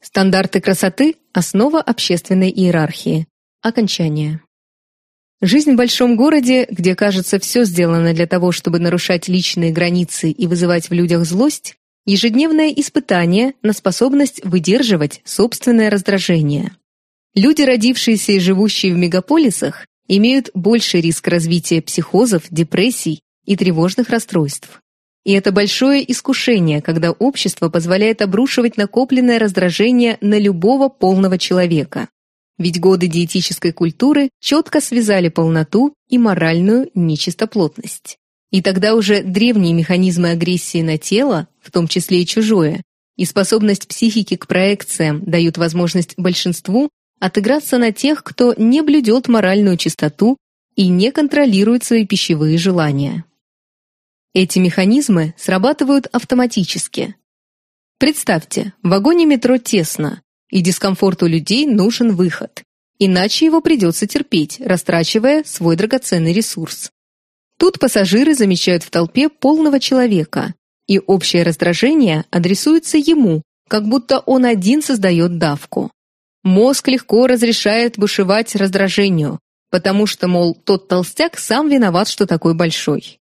Стандарты красоты – основа общественной иерархии. Окончание. Жизнь в большом городе, где, кажется, все сделано для того, чтобы нарушать личные границы и вызывать в людях злость, ежедневное испытание на способность выдерживать собственное раздражение. Люди, родившиеся и живущие в мегаполисах, имеют больший риск развития психозов, депрессий и тревожных расстройств. И это большое искушение, когда общество позволяет обрушивать накопленное раздражение на любого полного человека. Ведь годы диетической культуры четко связали полноту и моральную нечистоплотность. И тогда уже древние механизмы агрессии на тело, в том числе и чужое, и способность психики к проекциям дают возможность большинству отыграться на тех, кто не блюдет моральную чистоту и не контролирует свои пищевые желания. Эти механизмы срабатывают автоматически. Представьте, в вагоне метро тесно, и дискомфорту людей нужен выход. Иначе его придется терпеть, растрачивая свой драгоценный ресурс. Тут пассажиры замечают в толпе полного человека, и общее раздражение адресуется ему, как будто он один создает давку. Мозг легко разрешает бушевать раздражению, потому что, мол, тот толстяк сам виноват, что такой большой.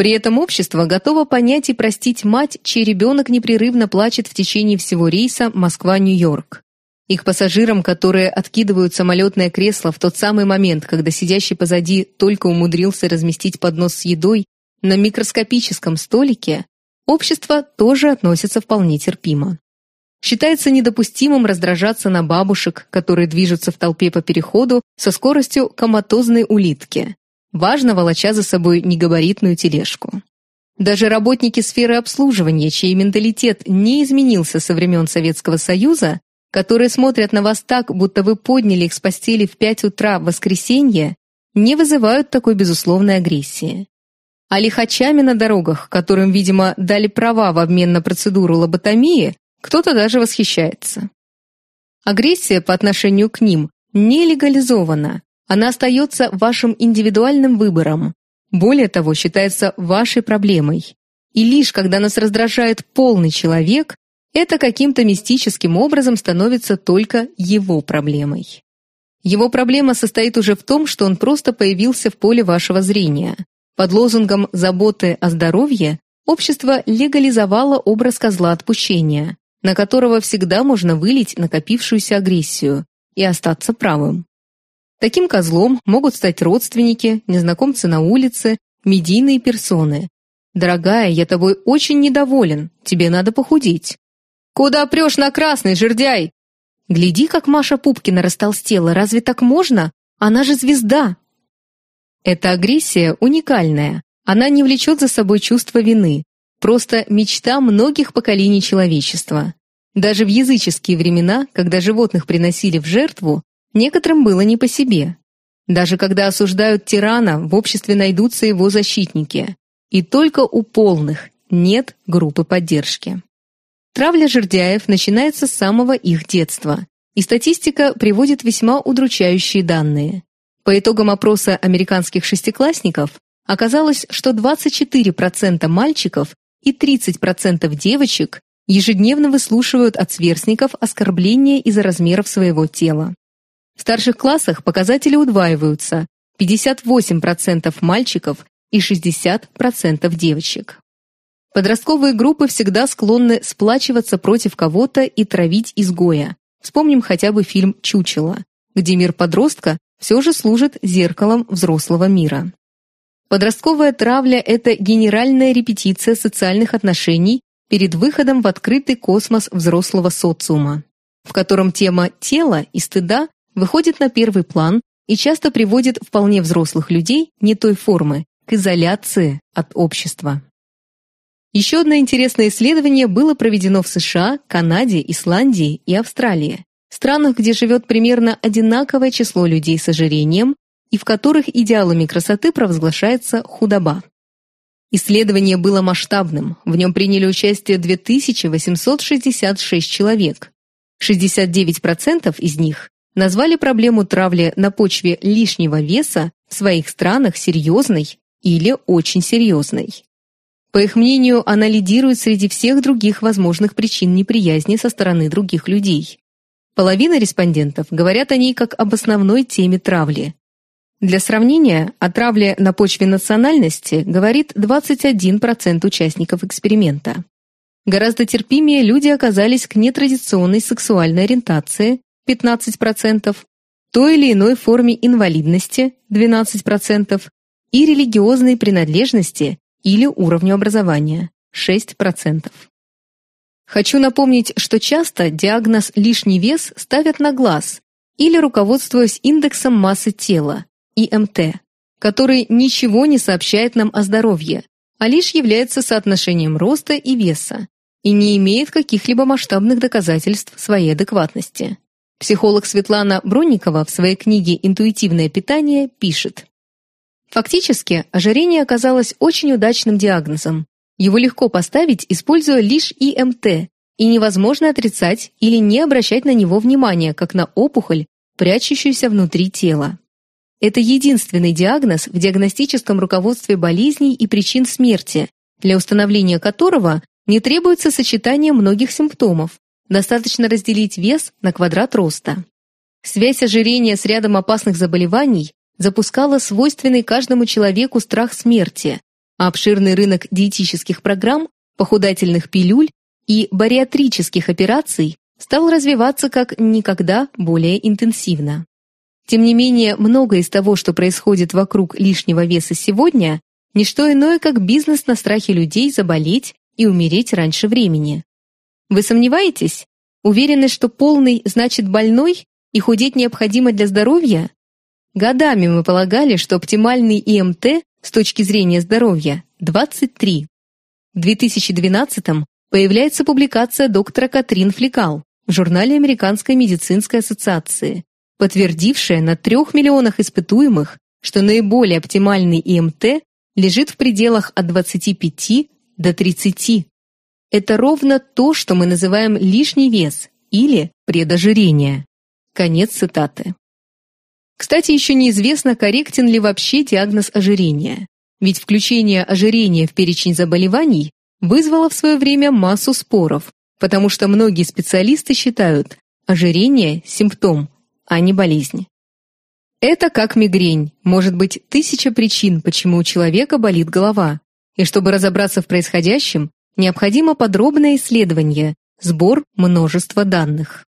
При этом общество готово понять и простить мать, чей ребенок непрерывно плачет в течение всего рейса Москва-Нью-Йорк. Их пассажирам, которые откидывают самолетное кресло в тот самый момент, когда сидящий позади только умудрился разместить поднос с едой на микроскопическом столике, общество тоже относится вполне терпимо. Считается недопустимым раздражаться на бабушек, которые движутся в толпе по переходу со скоростью коматозной улитки. Важно, волоча за собой негабаритную тележку. Даже работники сферы обслуживания, чей менталитет не изменился со времен Советского Союза, которые смотрят на вас так, будто вы подняли их с постели в 5 утра в воскресенье, не вызывают такой безусловной агрессии. А лихачами на дорогах, которым, видимо, дали права в обмен на процедуру лоботомии, кто-то даже восхищается. Агрессия по отношению к ним не легализована, она остается вашим индивидуальным выбором. Более того, считается вашей проблемой. И лишь когда нас раздражает полный человек, это каким-то мистическим образом становится только его проблемой. Его проблема состоит уже в том, что он просто появился в поле вашего зрения. Под лозунгом «заботы о здоровье» общество легализовало образ козла отпущения, на которого всегда можно вылить накопившуюся агрессию и остаться правым. Таким козлом могут стать родственники, незнакомцы на улице, медийные персоны. «Дорогая, я тобой очень недоволен, тебе надо похудеть». «Куда прешь на красный, жердяй?» «Гляди, как Маша Пупкина растолстела, разве так можно? Она же звезда!» Эта агрессия уникальная, она не влечет за собой чувство вины, просто мечта многих поколений человечества. Даже в языческие времена, когда животных приносили в жертву, некоторым было не по себе. Даже когда осуждают тирана, в обществе найдутся его защитники. И только у полных нет группы поддержки. Травля жердяев начинается с самого их детства, и статистика приводит весьма удручающие данные. По итогам опроса американских шестиклассников оказалось, что 24% мальчиков и 30% девочек ежедневно выслушивают от сверстников оскорбления из-за размеров своего тела. В старших классах показатели удваиваются – 58% мальчиков и 60% девочек. Подростковые группы всегда склонны сплачиваться против кого-то и травить изгоя. Вспомним хотя бы фильм «Чучело», где мир подростка все же служит зеркалом взрослого мира. Подростковая травля – это генеральная репетиция социальных отношений перед выходом в открытый космос взрослого социума, в котором тема тела и стыда выходит на первый план и часто приводит вполне взрослых людей не той формы к изоляции от общества. Еще одно интересное исследование было проведено в США, Канаде, Исландии и Австралии, странах, где живет примерно одинаковое число людей с ожирением и в которых идеалами красоты провозглашается худоба. Исследование было масштабным, в нем приняли участие 2866 человек. 69% из них назвали проблему травли на почве лишнего веса в своих странах серьезной или очень серьезной. По их мнению, она лидирует среди всех других возможных причин неприязни со стороны других людей. Половина респондентов говорят о ней как об основной теме травли. Для сравнения, о травле на почве национальности говорит 21% участников эксперимента. Гораздо терпимее люди оказались к нетрадиционной сексуальной ориентации 15%, той или иной форме инвалидности 12% и религиозной принадлежности или уровню образования 6%. Хочу напомнить, что часто диагноз «лишний вес» ставят на глаз или руководствуясь индексом массы тела ИМТ, который ничего не сообщает нам о здоровье, а лишь является соотношением роста и веса и не имеет каких-либо масштабных доказательств своей адекватности. Психолог Светлана Бронникова в своей книге «Интуитивное питание» пишет. Фактически, ожирение оказалось очень удачным диагнозом. Его легко поставить, используя лишь ИМТ, и невозможно отрицать или не обращать на него внимания, как на опухоль, прячущуюся внутри тела. Это единственный диагноз в диагностическом руководстве болезней и причин смерти, для установления которого не требуется сочетание многих симптомов, достаточно разделить вес на квадрат роста. Связь ожирения с рядом опасных заболеваний запускала свойственный каждому человеку страх смерти, а обширный рынок диетических программ, похудательных пилюль и бариатрических операций стал развиваться как никогда более интенсивно. Тем не менее, многое из того, что происходит вокруг лишнего веса сегодня, не что иное, как бизнес на страхе людей заболеть и умереть раньше времени. Вы сомневаетесь? Уверены, что полный значит больной и худеть необходимо для здоровья? Годами мы полагали, что оптимальный ИМТ с точки зрения здоровья 23. В 2012 появляется публикация доктора Катрин Флекал в журнале Американской медицинской ассоциации, подтвердившая на трех миллионах испытуемых, что наиболее оптимальный ИМТ лежит в пределах от 25 до 30. Это ровно то, что мы называем лишний вес или предожирение. Конец цитаты. Кстати, еще неизвестно, корректен ли вообще диагноз ожирения. Ведь включение ожирения в перечень заболеваний вызвало в свое время массу споров, потому что многие специалисты считают ожирение – симптом, а не болезнь. Это как мигрень, может быть тысяча причин, почему у человека болит голова. И чтобы разобраться в происходящем, необходимо подробное исследование, сбор множества данных.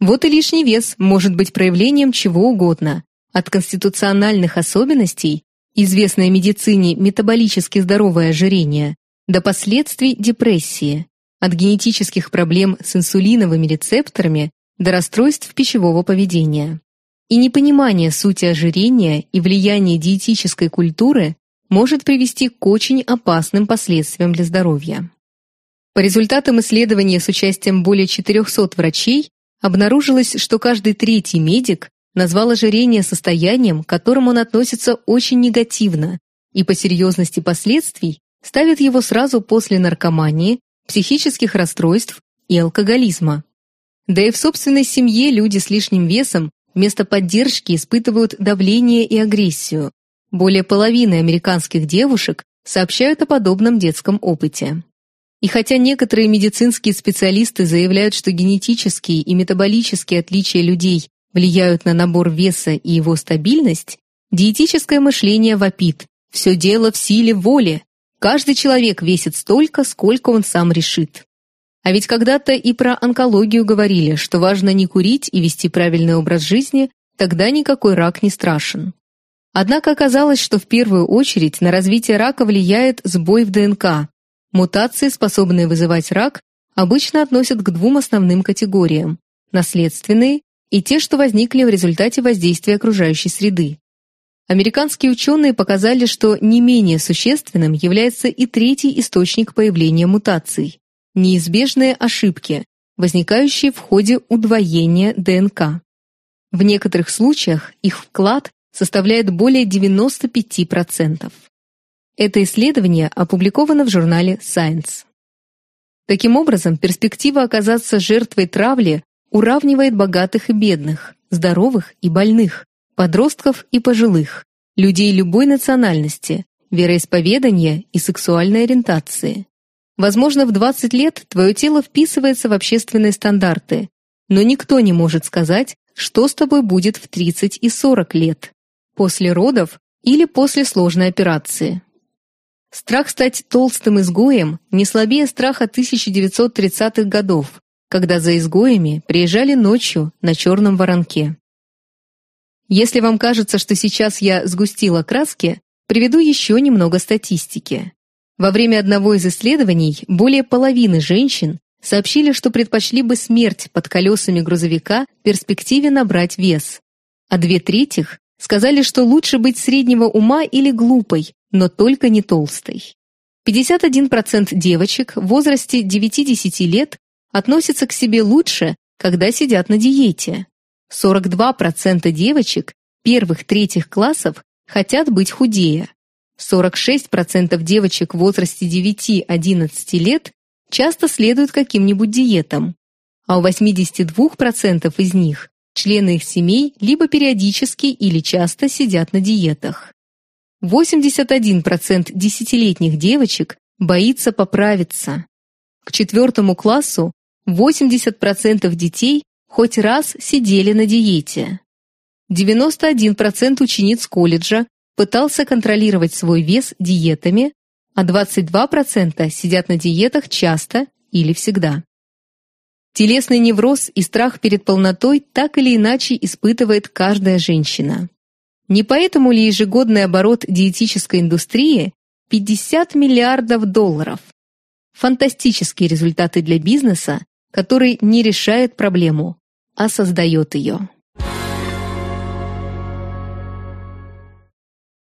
Вот и лишний вес может быть проявлением чего угодно, от конституциональных особенностей, известной медицине метаболически здоровое ожирение, до последствий депрессии, от генетических проблем с инсулиновыми рецепторами до расстройств пищевого поведения. И непонимание сути ожирения и влияния диетической культуры может привести к очень опасным последствиям для здоровья. По результатам исследования с участием более 400 врачей обнаружилось, что каждый третий медик назвал ожирение состоянием, к которому он относится очень негативно и по серьезности последствий ставит его сразу после наркомании, психических расстройств и алкоголизма. Да и в собственной семье люди с лишним весом вместо поддержки испытывают давление и агрессию. Более половины американских девушек сообщают о подобном детском опыте. И хотя некоторые медицинские специалисты заявляют, что генетические и метаболические отличия людей влияют на набор веса и его стабильность, диетическое мышление вопит «все дело в силе воли», каждый человек весит столько, сколько он сам решит. А ведь когда-то и про онкологию говорили, что важно не курить и вести правильный образ жизни, тогда никакой рак не страшен. Однако оказалось, что в первую очередь на развитие рака влияет сбой в ДНК. Мутации, способные вызывать рак, обычно относят к двум основным категориям – наследственные и те, что возникли в результате воздействия окружающей среды. Американские ученые показали, что не менее существенным является и третий источник появления мутаций неизбежные ошибки, возникающие в ходе удвоения ДНК. В некоторых случаях их вклад составляет более 95%. Это исследование опубликовано в журнале Science. Таким образом, перспектива оказаться жертвой травли уравнивает богатых и бедных, здоровых и больных, подростков и пожилых, людей любой национальности, вероисповедания и сексуальной ориентации. Возможно, в 20 лет твое тело вписывается в общественные стандарты, но никто не может сказать, что с тобой будет в 30 и 40 лет, после родов или после сложной операции. Страх стать толстым изгоем не слабее страха 1930-х годов, когда за изгоями приезжали ночью на черном воронке. Если вам кажется, что сейчас я сгустила краски, приведу еще немного статистики. Во время одного из исследований более половины женщин сообщили, что предпочли бы смерть под колесами грузовика в перспективе набрать вес, а две трети сказали, что лучше быть среднего ума или глупой, но только не толстой. 51% девочек в возрасте 9-10 лет относятся к себе лучше, когда сидят на диете. 42% девочек первых-третьих классов хотят быть худее. 46% девочек в возрасте 9-11 лет часто следуют каким-нибудь диетам, а у 82% из них члены их семей либо периодически или часто сидят на диетах. 81% десятилетних девочек боится поправиться. К четвертому классу 80% детей хоть раз сидели на диете. 91% учениц колледжа пытался контролировать свой вес диетами, а 22% сидят на диетах часто или всегда. Телесный невроз и страх перед полнотой так или иначе испытывает каждая женщина. Не поэтому ли ежегодный оборот диетической индустрии 50 миллиардов долларов? Фантастические результаты для бизнеса, который не решает проблему, а создает ее.